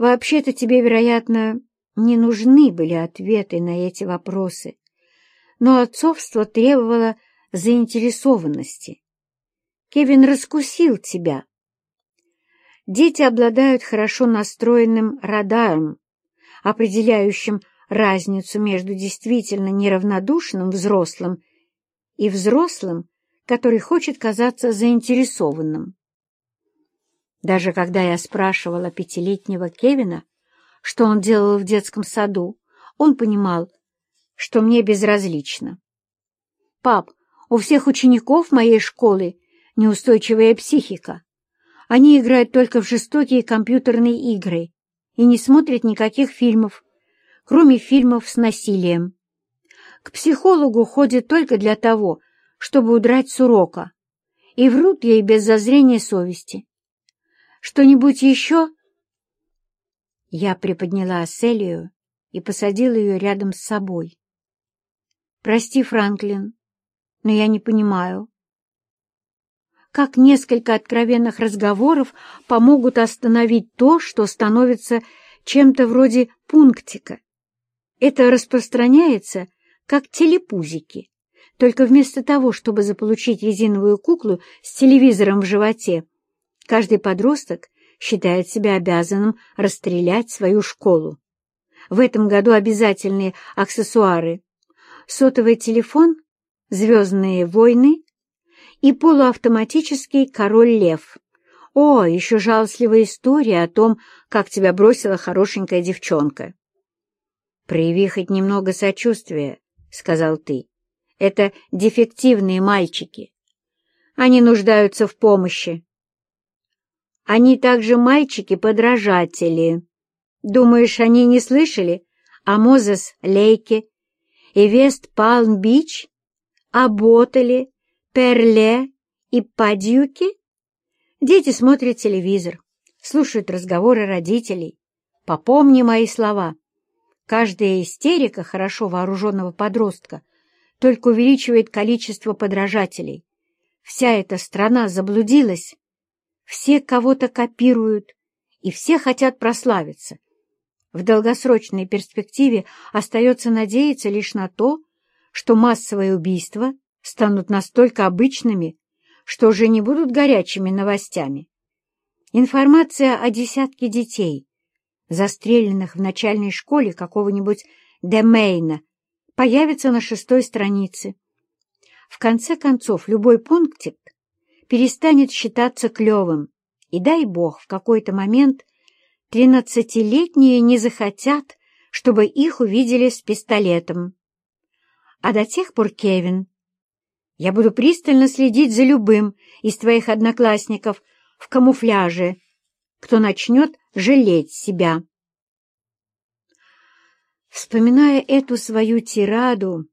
Вообще-то тебе, вероятно, не нужны были ответы на эти вопросы, но отцовство требовало заинтересованности. Кевин раскусил тебя. Дети обладают хорошо настроенным радаром, определяющим разницу между действительно неравнодушным взрослым и взрослым, который хочет казаться заинтересованным. Даже когда я спрашивала пятилетнего Кевина, что он делал в детском саду, он понимал, что мне безразлично. «Пап, у всех учеников моей школы неустойчивая психика. Они играют только в жестокие компьютерные игры и не смотрят никаких фильмов, кроме фильмов с насилием. К психологу ходят только для того, чтобы удрать с урока, и врут ей без зазрения совести. Что-нибудь еще?» Я приподняла Селию и посадила ее рядом с собой. «Прости, Франклин, но я не понимаю, как несколько откровенных разговоров помогут остановить то, что становится чем-то вроде пунктика. Это распространяется, как телепузики, только вместо того, чтобы заполучить резиновую куклу с телевизором в животе, каждый подросток считает себя обязанным расстрелять свою школу. В этом году обязательные аксессуары — сотовый телефон, звездные войны и полуавтоматический король-лев. О, еще жалостливая история о том, как тебя бросила хорошенькая девчонка. «Прояви хоть немного сочувствия», — сказал ты. «Это дефективные мальчики. Они нуждаются в помощи. Они также мальчики-подражатели. Думаешь, они не слышали о Мозес Лейке и Вест Палм-Бич, о Ботеле, Перле и Падюке? Дети смотрят телевизор, слушают разговоры родителей. Попомни мои слова. Каждая истерика хорошо вооруженного подростка только увеличивает количество подражателей. Вся эта страна заблудилась. Все кого-то копируют, и все хотят прославиться. В долгосрочной перспективе остается надеяться лишь на то, что массовые убийства станут настолько обычными, что уже не будут горячими новостями. Информация о десятке детей, застреленных в начальной школе какого-нибудь Демейна, появится на шестой странице. В конце концов, любой пунктик перестанет считаться клевым, и дай бог в какой-то момент тринадцатилетние не захотят, чтобы их увидели с пистолетом. А до тех пор, Кевин, я буду пристально следить за любым из твоих одноклассников в камуфляже, кто начнет жалеть себя. Вспоминая эту свою тираду,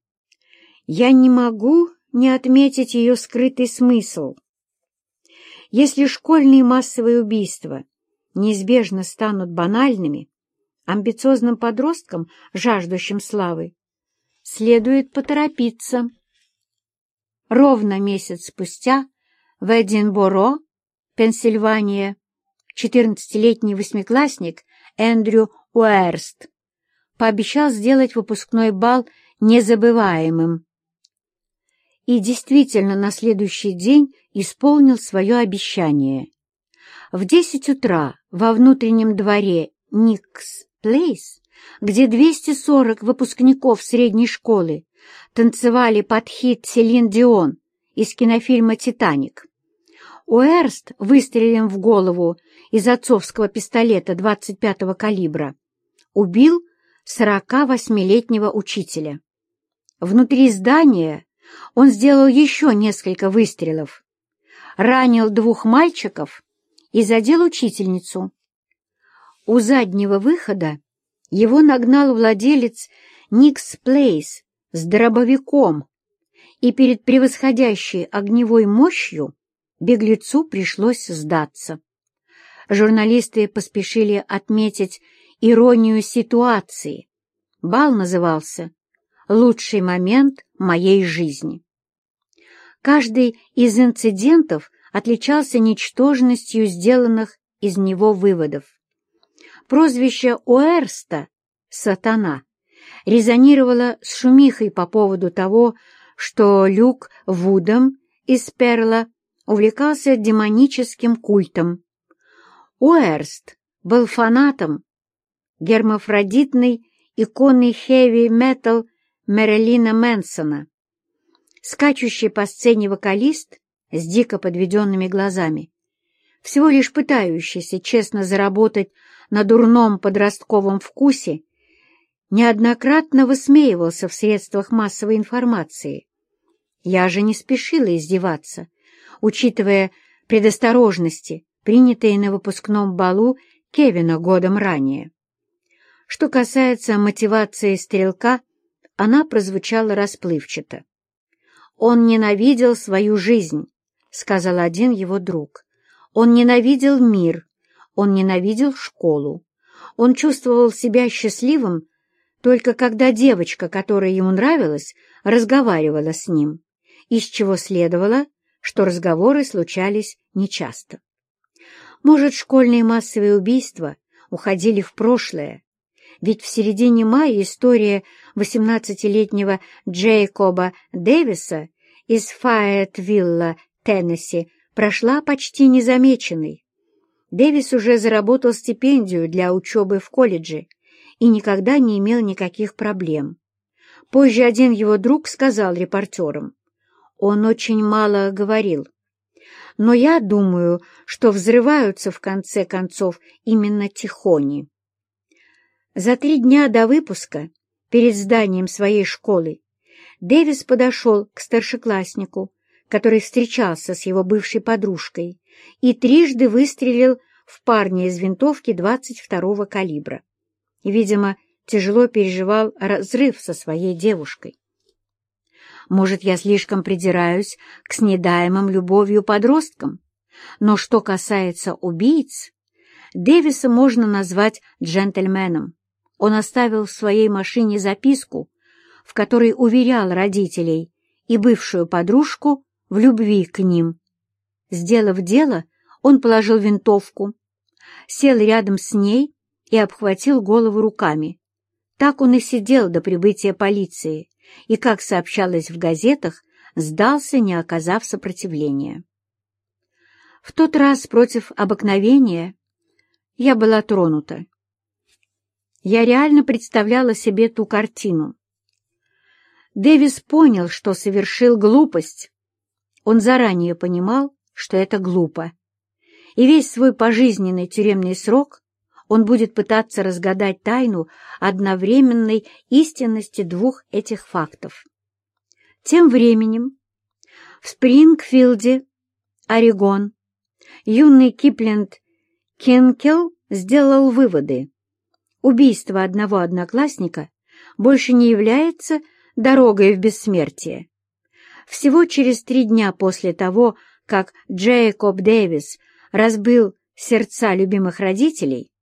я не могу не отметить ее скрытый смысл — если школьные массовые убийства неизбежно станут банальными, амбициозным подросткам, жаждущим славы, следует поторопиться. Ровно месяц спустя в Эдинборо, Пенсильвания, 14-летний восьмиклассник Эндрю Уэрст пообещал сделать выпускной бал незабываемым. И действительно, на следующий день исполнил свое обещание. В десять утра во внутреннем дворе Никс Плейс, где 240 выпускников средней школы танцевали под хит Селин Дион из кинофильма «Титаник», Уэрст выстрелом в голову из отцовского пистолета 25-го калибра убил 48-летнего учителя. Внутри здания он сделал еще несколько выстрелов, ранил двух мальчиков и задел учительницу. У заднего выхода его нагнал владелец Никс Плейс с дробовиком, и перед превосходящей огневой мощью беглецу пришлось сдаться. Журналисты поспешили отметить иронию ситуации. Бал назывался «Лучший момент моей жизни». Каждый из инцидентов отличался ничтожностью сделанных из него выводов. Прозвище Уэрста «Сатана» резонировало с шумихой по поводу того, что Люк Вудом из Перла увлекался демоническим культом. Уэрст был фанатом гермафродитной иконы хэви-метал Мэрилина Мэнсона. Скачущий по сцене вокалист с дико подведенными глазами, всего лишь пытающийся честно заработать на дурном подростковом вкусе, неоднократно высмеивался в средствах массовой информации. Я же не спешила издеваться, учитывая предосторожности, принятые на выпускном балу Кевина годом ранее. Что касается мотивации стрелка, она прозвучала расплывчато. «Он ненавидел свою жизнь», — сказал один его друг. «Он ненавидел мир, он ненавидел школу. Он чувствовал себя счастливым только когда девочка, которая ему нравилась, разговаривала с ним, из чего следовало, что разговоры случались нечасто. Может, школьные массовые убийства уходили в прошлое, ведь в середине мая история 18-летнего Джейкоба Дэвиса из Файетвилла, Теннесси, прошла почти незамеченной. Дэвис уже заработал стипендию для учебы в колледже и никогда не имел никаких проблем. Позже один его друг сказал репортерам, он очень мало говорил. Но я думаю, что взрываются в конце концов именно тихони. За три дня до выпуска, перед зданием своей школы, Дэвис подошел к старшекласснику, который встречался с его бывшей подружкой, и трижды выстрелил в парня из винтовки 22-го калибра. И, видимо, тяжело переживал разрыв со своей девушкой. Может, я слишком придираюсь к снедаемым любовью подросткам, но что касается убийц, Дэвиса можно назвать джентльменом. Он оставил в своей машине записку, в которой уверял родителей и бывшую подружку в любви к ним. Сделав дело, он положил винтовку, сел рядом с ней и обхватил голову руками. Так он и сидел до прибытия полиции, и, как сообщалось в газетах, сдался, не оказав сопротивления. В тот раз против обыкновения я была тронута. Я реально представляла себе ту картину. Дэвис понял, что совершил глупость. Он заранее понимал, что это глупо. И весь свой пожизненный тюремный срок он будет пытаться разгадать тайну одновременной истинности двух этих фактов. Тем временем в Спрингфилде, Орегон, юный Кипленд Кенкел сделал выводы. Убийство одного одноклассника больше не является дорогой в бессмертие. Всего через три дня после того, как Джейкоб Дэвис разбил сердца любимых родителей,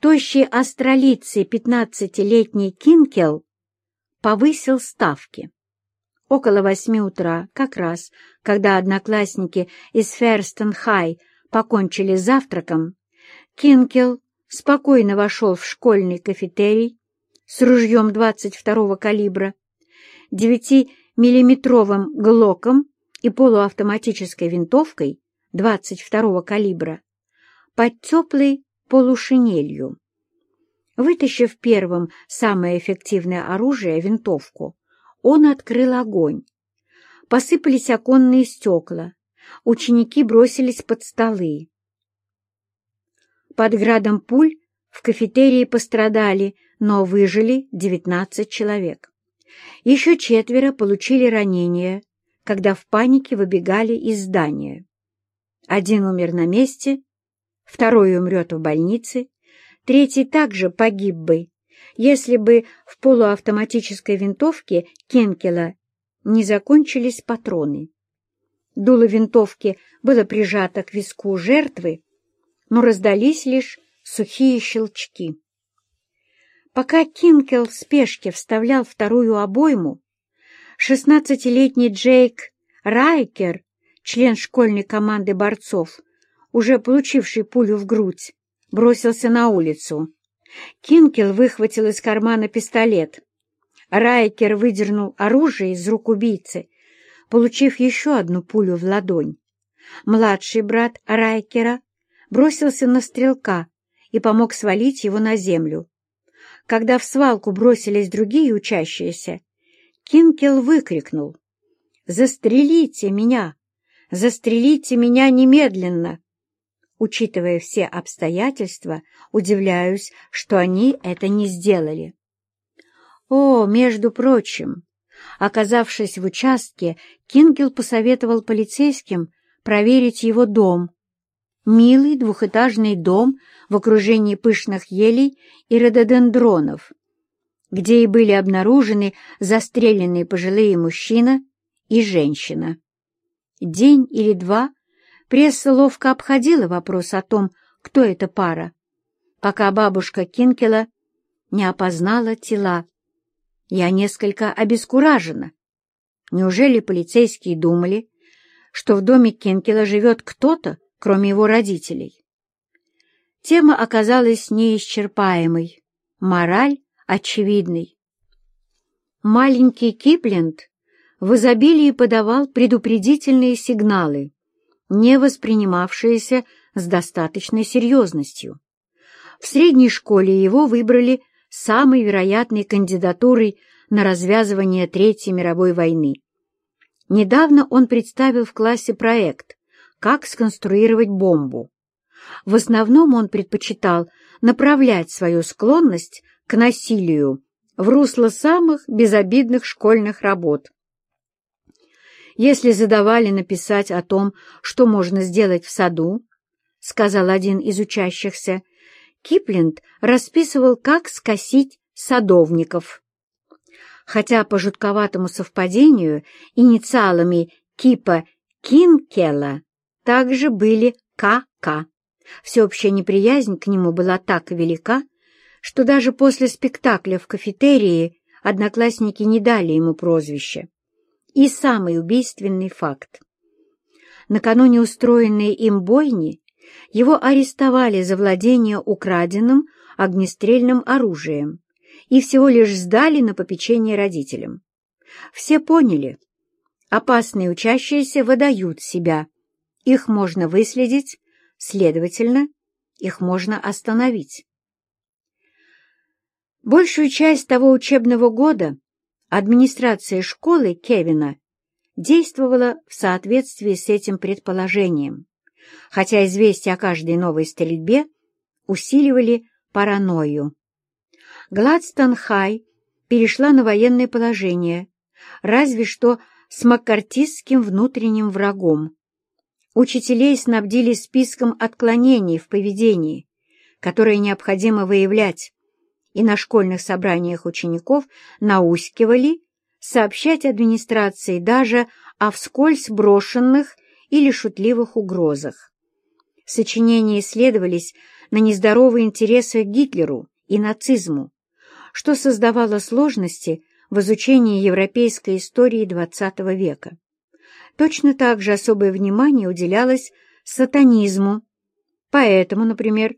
тощий астролицый пятнадцатилетний Кинкел повысил ставки. Около восьми утра, как раз, когда одноклассники из Ферстон-Хай покончили завтраком, Кинкел спокойно вошел в школьный кафетерий с ружьем 22-го калибра, 9-миллиметровым глоком и полуавтоматической винтовкой 22-го калибра под теплой полушинелью. Вытащив первым самое эффективное оружие, винтовку, он открыл огонь. Посыпались оконные стекла, ученики бросились под столы. Под градом пуль в кафетерии пострадали, но выжили 19 человек. Еще четверо получили ранения, когда в панике выбегали из здания. Один умер на месте, второй умрет в больнице, третий также погиб бы, если бы в полуавтоматической винтовке Кенкела не закончились патроны. Дуло винтовки было прижато к виску жертвы, но раздались лишь сухие щелчки. Пока Кинкел в спешке вставлял вторую обойму, шестнадцатилетний Джейк Райкер, член школьной команды борцов, уже получивший пулю в грудь, бросился на улицу. Кинкел выхватил из кармана пистолет. Райкер выдернул оружие из рук убийцы, получив еще одну пулю в ладонь. Младший брат Райкера бросился на стрелка и помог свалить его на землю. Когда в свалку бросились другие учащиеся, Кинкел выкрикнул «Застрелите меня! Застрелите меня немедленно!» Учитывая все обстоятельства, удивляюсь, что они это не сделали. О, между прочим, оказавшись в участке, Кингел посоветовал полицейским проверить его дом. Милый двухэтажный дом в окружении пышных елей и рододендронов, где и были обнаружены застреленные пожилые мужчина и женщина. День или два пресса ловко обходила вопрос о том, кто эта пара, пока бабушка Кинкела не опознала тела. Я несколько обескуражена. Неужели полицейские думали, что в доме Кинкела живет кто-то, кроме его родителей? Тема оказалась неисчерпаемой, мораль очевидной. Маленький Кипленд в изобилии подавал предупредительные сигналы, не воспринимавшиеся с достаточной серьезностью. В средней школе его выбрали самой вероятной кандидатурой на развязывание Третьей мировой войны. Недавно он представил в классе проект «Как сконструировать бомбу». В основном он предпочитал направлять свою склонность к насилию в русло самых безобидных школьных работ. Если задавали написать о том, что можно сделать в саду, сказал один из учащихся, Кипленд расписывал, как скосить садовников. Хотя по жутковатому совпадению инициалами Кипа Кинкела также были КК. Всеобщая неприязнь к нему была так велика, что даже после спектакля в кафетерии одноклассники не дали ему прозвище. И самый убийственный факт. Накануне устроенной им бойни его арестовали за владение украденным огнестрельным оружием и всего лишь сдали на попечение родителям. Все поняли, опасные учащиеся выдают себя, их можно выследить, следовательно, их можно остановить. Большую часть того учебного года администрация школы Кевина действовала в соответствии с этим предположением хотя известия о каждой новой стрельбе усиливали паранойю. Гладстон-Хай перешла на военное положение, разве что с маккартистским внутренним врагом. Учителей снабдили списком отклонений в поведении, которые необходимо выявлять, и на школьных собраниях учеников наускивали сообщать администрации даже о вскользь брошенных или шутливых угрозах. Сочинения исследовались на нездоровые интересы к Гитлеру и нацизму, что создавало сложности в изучении европейской истории XX века. Точно так же особое внимание уделялось сатанизму. Поэтому, например,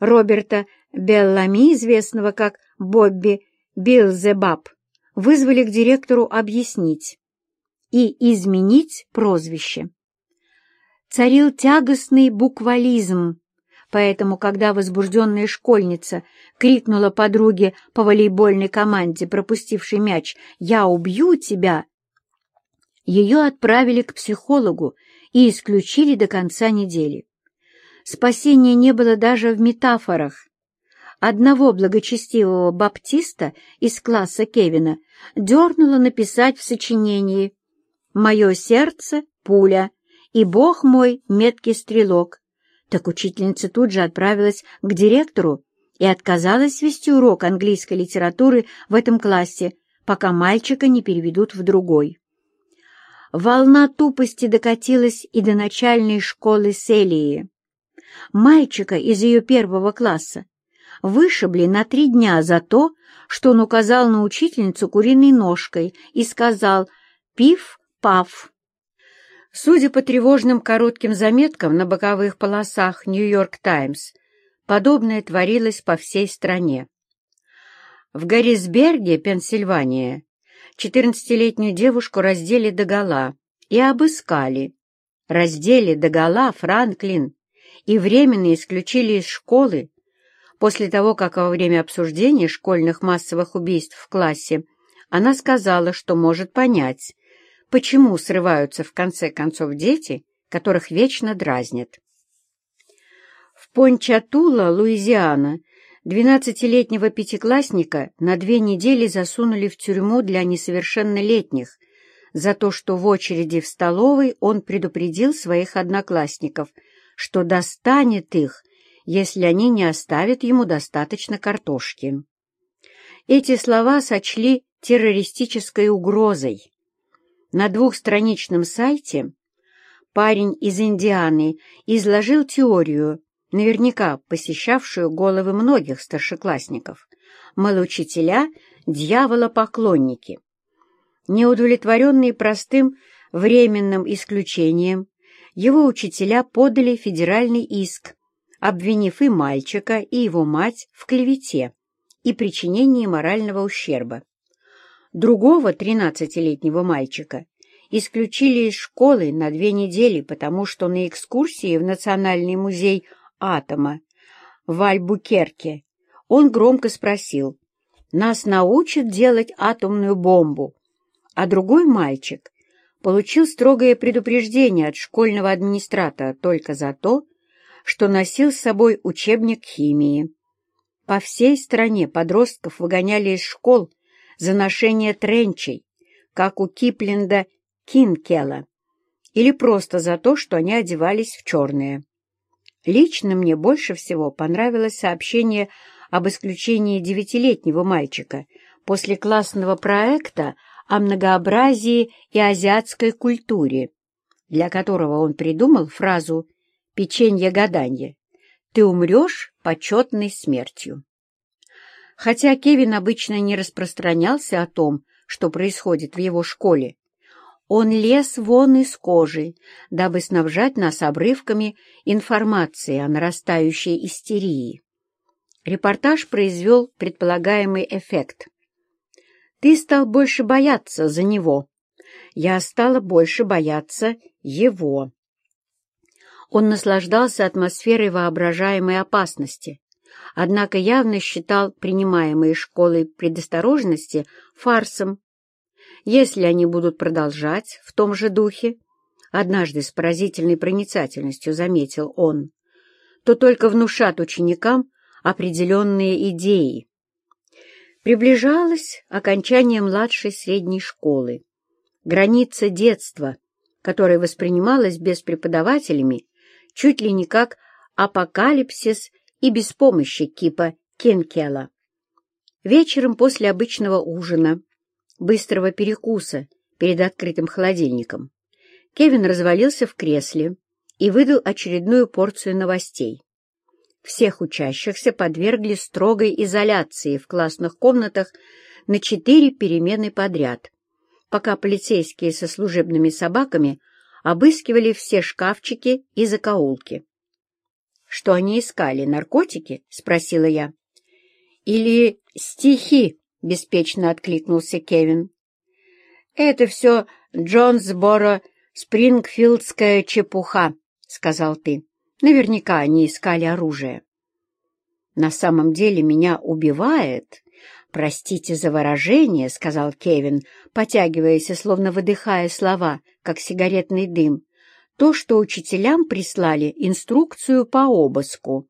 Роберта Беллами, известного как Бобби Билзебаб, вызвали к директору объяснить и изменить прозвище царил тягостный буквализм, поэтому, когда возбужденная школьница крикнула подруге по волейбольной команде, пропустившей мяч «Я убью тебя!», ее отправили к психологу и исключили до конца недели. Спасения не было даже в метафорах. Одного благочестивого баптиста из класса Кевина дернуло написать в сочинении «Мое сердце — пуля», и бог мой меткий стрелок. Так учительница тут же отправилась к директору и отказалась вести урок английской литературы в этом классе, пока мальчика не переведут в другой. Волна тупости докатилась и до начальной школы Селии. Мальчика из ее первого класса вышибли на три дня за то, что он указал на учительницу куриной ножкой и сказал «пиф-паф». Судя по тревожным коротким заметкам на боковых полосах «Нью-Йорк Таймс», подобное творилось по всей стране. В Гаррисберге, Пенсильвания, 14-летнюю девушку раздели догола и обыскали. Раздели догола Франклин и временно исключили из школы после того, как во время обсуждения школьных массовых убийств в классе она сказала, что может понять, почему срываются в конце концов дети, которых вечно дразнят. В Пончатула, Луизиана, двенадцатилетнего пятиклассника на две недели засунули в тюрьму для несовершеннолетних за то, что в очереди в столовой он предупредил своих одноклассников, что достанет их, если они не оставят ему достаточно картошки. Эти слова сочли террористической угрозой. На двухстраничном сайте парень из Индианы изложил теорию, наверняка посещавшую головы многих старшеклассников. Мол, учителя — дьяволопоклонники. Неудовлетворенные простым временным исключением, его учителя подали федеральный иск, обвинив и мальчика, и его мать в клевете и причинении морального ущерба. Другого тринадцатилетнего мальчика исключили из школы на две недели, потому что на экскурсии в Национальный музей атома в Альбукерке он громко спросил, «Нас научат делать атомную бомбу?» А другой мальчик получил строгое предупреждение от школьного администратора только за то, что носил с собой учебник химии. По всей стране подростков выгоняли из школ за ношение тренчей, как у Кипленда Кинкела, или просто за то, что они одевались в черное. Лично мне больше всего понравилось сообщение об исключении девятилетнего мальчика после классного проекта о многообразии и азиатской культуре, для которого он придумал фразу «печенье-гаданье» «Ты умрешь почетной смертью». Хотя Кевин обычно не распространялся о том, что происходит в его школе, он лез вон из кожи, дабы снабжать нас обрывками информации о нарастающей истерии. Репортаж произвел предполагаемый эффект. Ты стал больше бояться за него. Я стала больше бояться его. Он наслаждался атмосферой воображаемой опасности, однако явно считал принимаемые школой предосторожности фарсом. Если они будут продолжать в том же духе, однажды с поразительной проницательностью заметил он, то только внушат ученикам определенные идеи, Приближалось окончание младшей средней школы. Граница детства, которая воспринималась без преподавателями чуть ли не как апокалипсис и без помощи Кипа Кенкела. Вечером после обычного ужина, быстрого перекуса перед открытым холодильником, Кевин развалился в кресле и выдал очередную порцию новостей. Всех учащихся подвергли строгой изоляции в классных комнатах на четыре перемены подряд, пока полицейские со служебными собаками обыскивали все шкафчики и закоулки. «Что они искали, наркотики?» — спросила я. «Или стихи?» — беспечно откликнулся Кевин. «Это все Джонсборо Спрингфилдская чепуха», — сказал ты. Наверняка они искали оружие. На самом деле меня убивает, простите за выражение, — сказал Кевин, потягиваясь и словно выдыхая слова, как сигаретный дым, то, что учителям прислали инструкцию по обыску.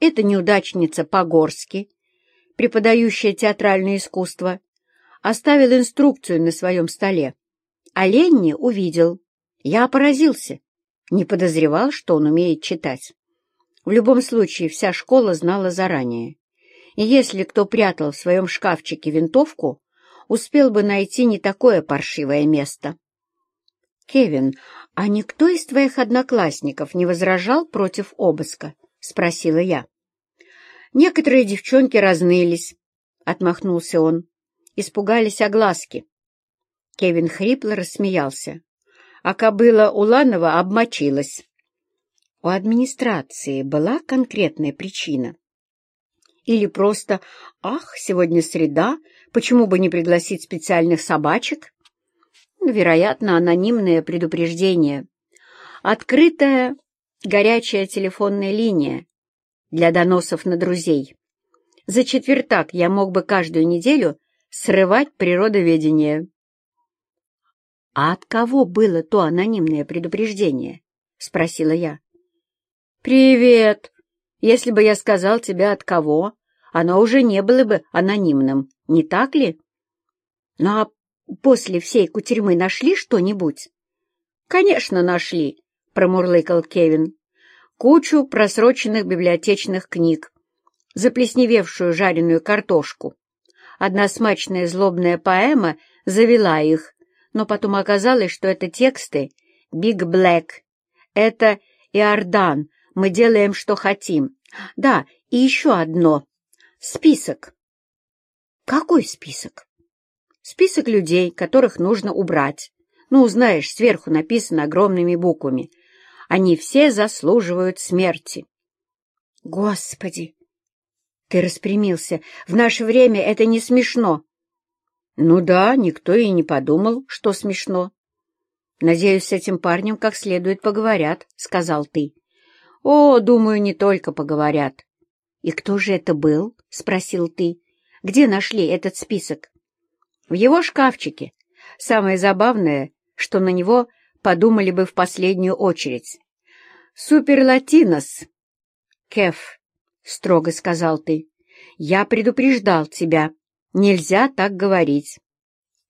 Это неудачница Погорски, преподающая театральное искусство, оставил инструкцию на своем столе. А Ленни увидел. Я поразился не подозревал, что он умеет читать. В любом случае, вся школа знала заранее. И если кто прятал в своем шкафчике винтовку, успел бы найти не такое паршивое место. «Кевин, а никто из твоих одноклассников не возражал против обыска?» — спросила я. «Некоторые девчонки разнылись», — отмахнулся он. «Испугались огласки». Кевин хрипло рассмеялся а кобыла Уланова обмочилась. У администрации была конкретная причина? Или просто «Ах, сегодня среда, почему бы не пригласить специальных собачек?» Вероятно, анонимное предупреждение. Открытая горячая телефонная линия для доносов на друзей. За четвертак я мог бы каждую неделю срывать природоведение. — А от кого было то анонимное предупреждение? — спросила я. — Привет! Если бы я сказал тебе от кого, оно уже не было бы анонимным, не так ли? Ну а после всей кутерьмы нашли что-нибудь? — Конечно, нашли, — промурлыкал Кевин. — Кучу просроченных библиотечных книг, заплесневевшую жареную картошку. Одна смачная злобная поэма завела их, но потом оказалось, что это тексты «Биг Блэк». Это «Иордан», «Мы делаем, что хотим». Да, и еще одно. Список. Какой список? Список людей, которых нужно убрать. Ну, знаешь, сверху написано огромными буквами. Они все заслуживают смерти. Господи! Ты распрямился. В наше время это не смешно. Ну да, никто и не подумал, что смешно. Надеюсь, с этим парнем как следует поговорят, — сказал ты. О, думаю, не только поговорят. И кто же это был? — спросил ты. Где нашли этот список? В его шкафчике. Самое забавное, что на него подумали бы в последнюю очередь. Суперлатинос. Кеф, — строго сказал ты. «Я предупреждал тебя. Нельзя так говорить».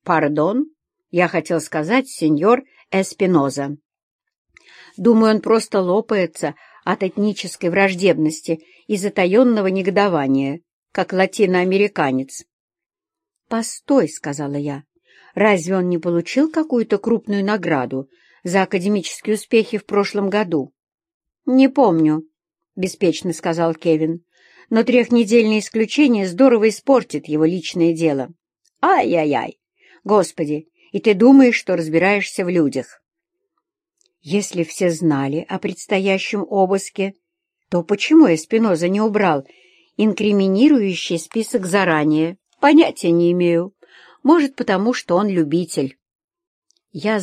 «Пардон?» — я хотел сказать сеньор Эспиноза. Думаю, он просто лопается от этнической враждебности и затаенного негодования, как латиноамериканец. «Постой», — сказала я, — «разве он не получил какую-то крупную награду за академические успехи в прошлом году?» «Не помню», — беспечно сказал Кевин. «Но трехнедельное исключение здорово испортит его личное дело. Ай-яй-яй! Господи, и ты думаешь, что разбираешься в людях?» Если все знали о предстоящем обыске, то почему Эспиноза не убрал инкриминирующий список заранее? Понятия не имею. Может, потому что он любитель. Я